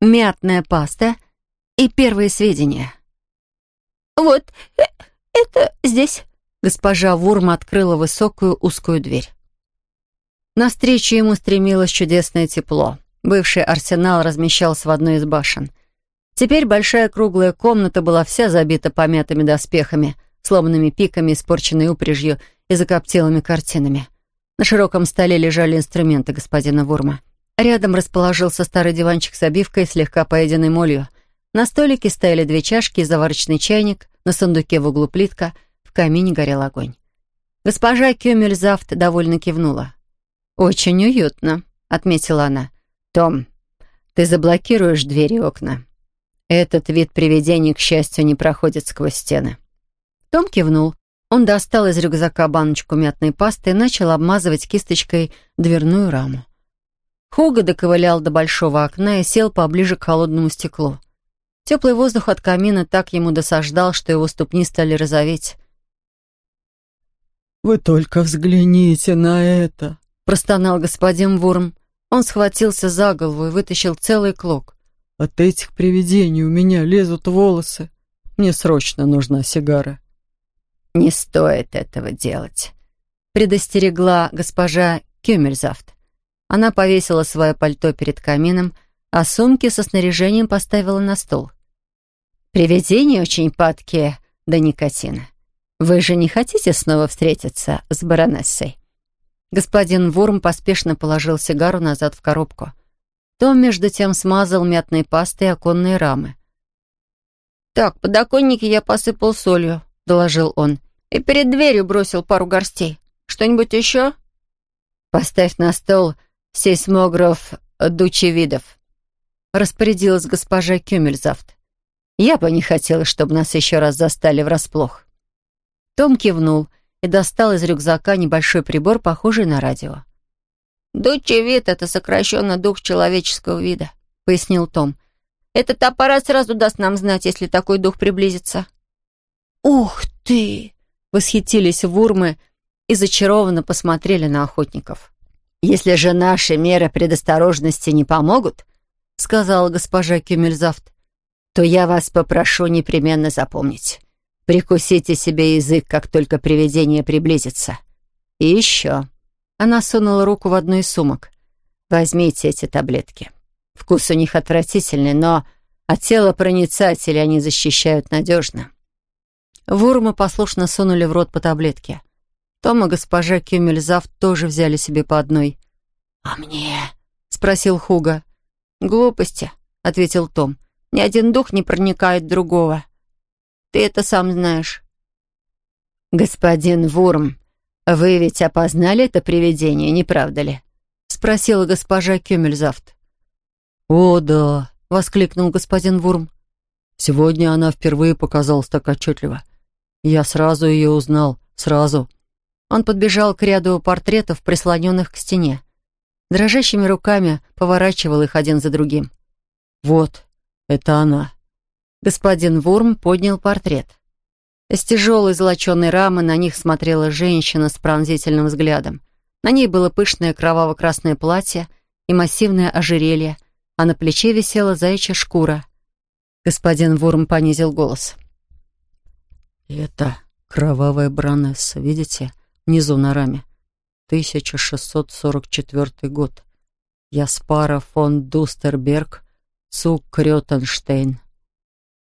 мятная паста и первые сведения. «Вот, э, это здесь». Госпожа Вурм открыла высокую узкую дверь. Навстречу ему стремилось чудесное тепло. Бывший арсенал размещался в одной из башен. Теперь большая круглая комната была вся забита помятыми доспехами, сломанными пиками, испорченной упряжью и закоптелыми картинами. На широком столе лежали инструменты господина Вурма. Рядом расположился старый диванчик с обивкой, слегка поеденной молью. На столике стояли две чашки и заварочный чайник, на сундуке в углу плитка, в камине горел огонь. Госпожа Кюмельзавт довольно кивнула. «Очень уютно», — отметила она. «Том, ты заблокируешь двери и окна. Этот вид привидений, к счастью, не проходит сквозь стены». Том кивнул. Он достал из рюкзака баночку мятной пасты и начал обмазывать кисточкой дверную раму. Хуга доковылял до большого окна и сел поближе к холодному стеклу. Теплый воздух от камина так ему досаждал, что его ступни стали розоветь. «Вы только взгляните на это!» — простонал господин Вурм. Он схватился за голову и вытащил целый клок. «От этих привидений у меня лезут волосы. Мне срочно нужна сигара». «Не стоит этого делать», — предостерегла госпожа Кюмельзавт. Она повесила свое пальто перед камином, а сумки со снаряжением поставила на стол. «Привидения очень падкие до никотина. Вы же не хотите снова встретиться с баронессой?» Господин Вурм поспешно положил сигару назад в коробку. Том, между тем, смазал мятной пастой оконные рамы. «Так, подоконники я посыпал солью», — доложил он. «И перед дверью бросил пару горстей. Что-нибудь еще?» «Поставь на стол сейсмограф дучевидов», — распорядилась госпожа Кюмельзавт. «Я бы не хотела, чтобы нас еще раз застали врасплох». Том кивнул и достал из рюкзака небольшой прибор, похожий на радио. «Дучевид — это сокращенно дух человеческого вида», — пояснил Том. «Этот аппарат сразу даст нам знать, если такой дух приблизится». «Ух ты!» — восхитились вурмы и зачарованно посмотрели на охотников. «Если же наши меры предосторожности не помогут, — сказала госпожа Кюмельзавт, — то я вас попрошу непременно запомнить. Прикусите себе язык, как только привидение приблизится. И еще...» Она сунула руку в одну из сумок. «Возьмите эти таблетки. Вкус у них отвратительный, но от тела проницателя они защищают надежно». Вурмы послушно сунули в рот по таблетке. Том и госпожа Кюмельзавт тоже взяли себе по одной. «А мне?» — спросил Хуга. «Глупости», — ответил Том. «Ни один дух не проникает в другого. Ты это сам знаешь». «Господин Вурм, вы ведь опознали это привидение, не правда ли?» — спросила госпожа Кюмельзавт. «О, да», — воскликнул господин Вурм. «Сегодня она впервые показалась так отчетливо. Я сразу ее узнал, сразу». Он подбежал к ряду портретов, прислоненных к стене. Дрожащими руками поворачивал их один за другим. «Вот, это она». Господин Вурм поднял портрет. Из тяжелой золоченой рамы на них смотрела женщина с пронзительным взглядом. На ней было пышное кроваво-красное платье и массивное ожерелье, а на плече висела заячья шкура. Господин Вурм понизил голос. «Это кровавая бронесса, видите?» Внизу на раме. 1644 год. Яспара фон Дустерберг, Цук Крётенштейн.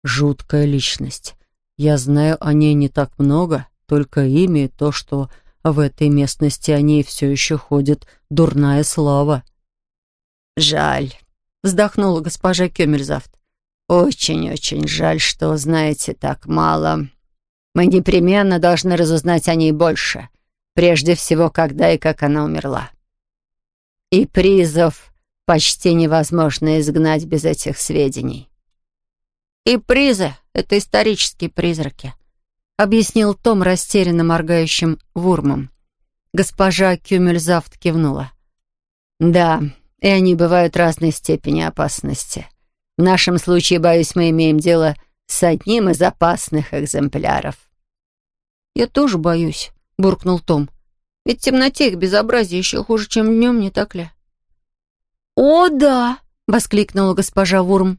Жуткая личность. Я знаю о ней не так много, только имя и то, что в этой местности о ней все еще ходит дурная слава. «Жаль», — вздохнула госпожа Кёмерзавт. «Очень-очень жаль, что знаете так мало. Мы непременно должны разузнать о ней больше. Прежде всего, когда и как она умерла. И призов почти невозможно изгнать без этих сведений. «И призы — это исторические призраки», — объяснил Том растерянно моргающим вурмом. Госпожа Кюмельзавт кивнула. «Да, и они бывают разной степени опасности. В нашем случае, боюсь, мы имеем дело с одним из опасных экземпляров». «Я тоже боюсь», — буркнул Том. «Ведь в темноте их безобразие еще хуже, чем днем, не так ли?» «О, да!» — воскликнула госпожа Вурм.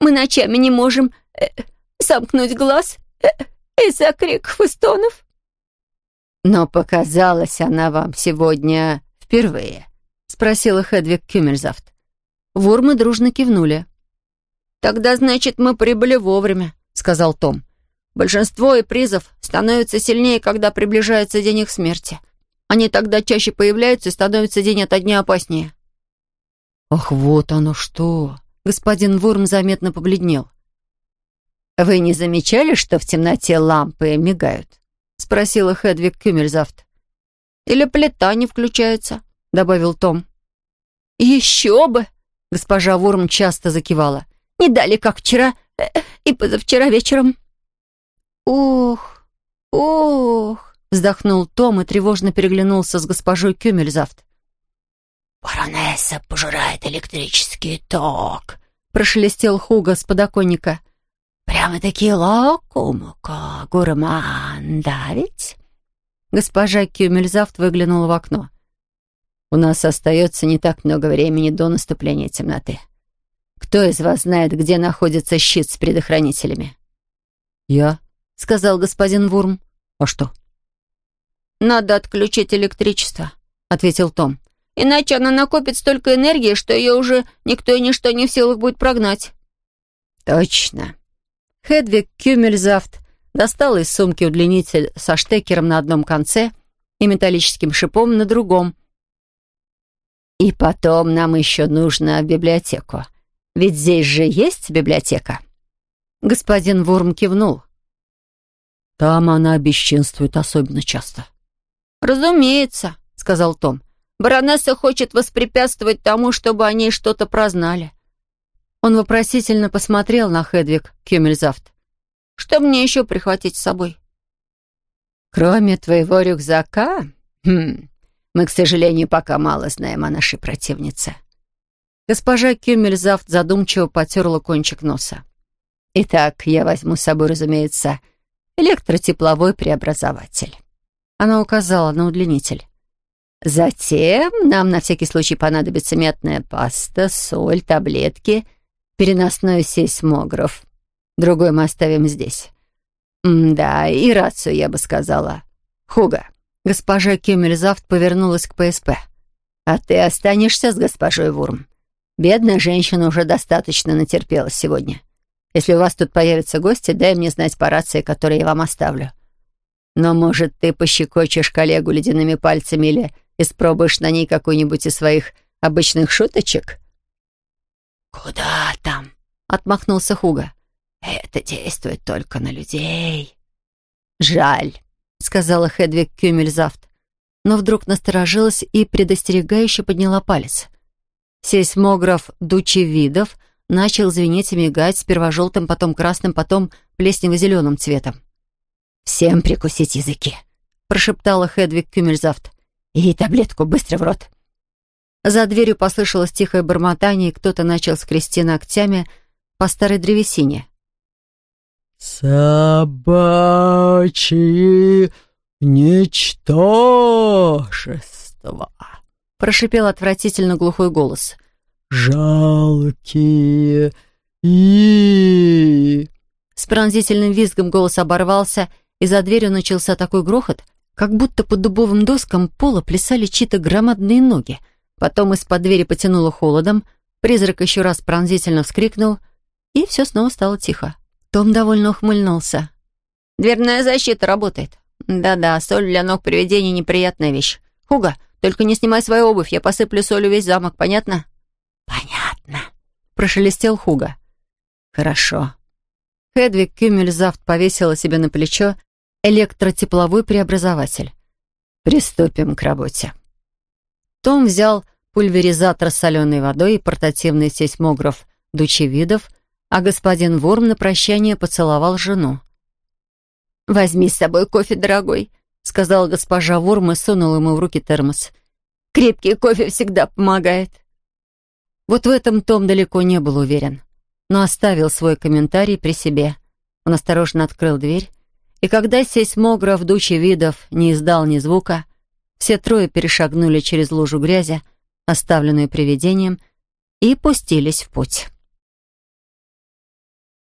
«Мы ночами не можем э, сомкнуть глаз э, из-за криков и стонов». «Но показалась она вам сегодня впервые?» — спросила Хедвиг Кюмельзавт. Вурмы дружно кивнули. «Тогда, значит, мы прибыли вовремя», — сказал Том. «Большинство и призов становятся сильнее, когда приближается день их смерти. Они тогда чаще появляются и становятся день ото дня опаснее». «Ах, вот оно что!» Господин Вурм заметно побледнел. «Вы не замечали, что в темноте лампы мигают?» — спросила Хедвиг Кюмельзавт. «Или плита не включается», — добавил Том. «Еще бы!» — госпожа Вурм часто закивала. «Не дали, как вчера э, и позавчера вечером». «Ох, ох!» — вздохнул Том и тревожно переглянулся с госпожой Кюмельзавт. «Баронесса пожирает электрический ток», — прошелестел Хуга с подоконника. «Прямо-таки лакумка, гурман, да ведь?» Госпожа Кюмельзавт выглянула в окно. «У нас остается не так много времени до наступления темноты. Кто из вас знает, где находится щит с предохранителями?» «Я», — сказал господин Вурм. «А что?» «Надо отключить электричество», — ответил Том. Иначе она накопит столько энергии, что ее уже никто и ничто не в силах будет прогнать». «Точно». Хедвиг Кюмельзавт достал из сумки удлинитель со штекером на одном конце и металлическим шипом на другом. «И потом нам еще нужно библиотеку. Ведь здесь же есть библиотека?» Господин Вурм кивнул. «Там она бесчинствует особенно часто». «Разумеется», — сказал Том. Баронесса хочет воспрепятствовать тому, чтобы они что-то прознали. Он вопросительно посмотрел на Хедвиг Кюмельзавт. «Что мне еще прихватить с собой?» «Кроме твоего рюкзака? Хм, мы, к сожалению, пока мало знаем о нашей противнице». Госпожа Кюмельзавт задумчиво потерла кончик носа. «Итак, я возьму с собой, разумеется, электротепловой преобразователь». Она указала на удлинитель. Затем нам на всякий случай понадобится мятная паста, соль, таблетки, переносной сейсмограф. Другой мы оставим здесь. Да, и рацию, я бы сказала. Хуга. Госпожа Кемельзавт повернулась к ПСП. А ты останешься с госпожой Вурм. Бедная женщина уже достаточно натерпелась сегодня. Если у вас тут появятся гости, дай мне знать по рации, которую я вам оставлю. Но, может, ты пощекочешь коллегу ледяными пальцами или Испробуешь на ней какую-нибудь из своих обычных шуточек?» «Куда там?» — отмахнулся Хуга. «Это действует только на людей». «Жаль», — сказала Хедвиг Кюмельзавт, но вдруг насторожилась и предостерегающе подняла палец. Сейсмограф Дучевидов начал звенеть и мигать, сперва желтым, потом красным, потом плеснево-зеленым цветом. «Всем прикусить языки», — прошептала Хедвиг Кюмельзавт. И таблетку быстро в рот. За дверью послышалось тихое бормотание, и кто-то начал скрести ногтями по старой древесине. «Собачьи ничтожества!» — прошипел отвратительно глухой голос. «Жалкие и...» С пронзительным визгом голос оборвался, и за дверью начался такой грохот, как будто под дубовым доскам пола плясали чьи-то громадные ноги. Потом из-под двери потянуло холодом, призрак еще раз пронзительно вскрикнул, и все снова стало тихо. Том довольно ухмыльнулся. «Дверная защита работает. Да-да, соль для ног привидений — неприятная вещь. Хуга, только не снимай свою обувь, я посыплю солью весь замок, понятно?» «Понятно», — прошелестел Хуга. «Хорошо». Хедвиг Кюмельзавт повесила себе на плечо электротепловой преобразователь. Приступим к работе. Том взял пульверизатор с соленой водой и портативный сейсмограф дучевидов, а господин Ворм на прощание поцеловал жену. «Возьми с собой кофе, дорогой», — сказала госпожа Ворм и сунула ему в руки термос. «Крепкий кофе всегда помогает». Вот в этом Том далеко не был уверен, но оставил свой комментарий при себе. Он осторожно открыл дверь и когда сейсмограф дучи видов не издал ни звука, все трое перешагнули через лужу грязи, оставленную привидением, и пустились в путь.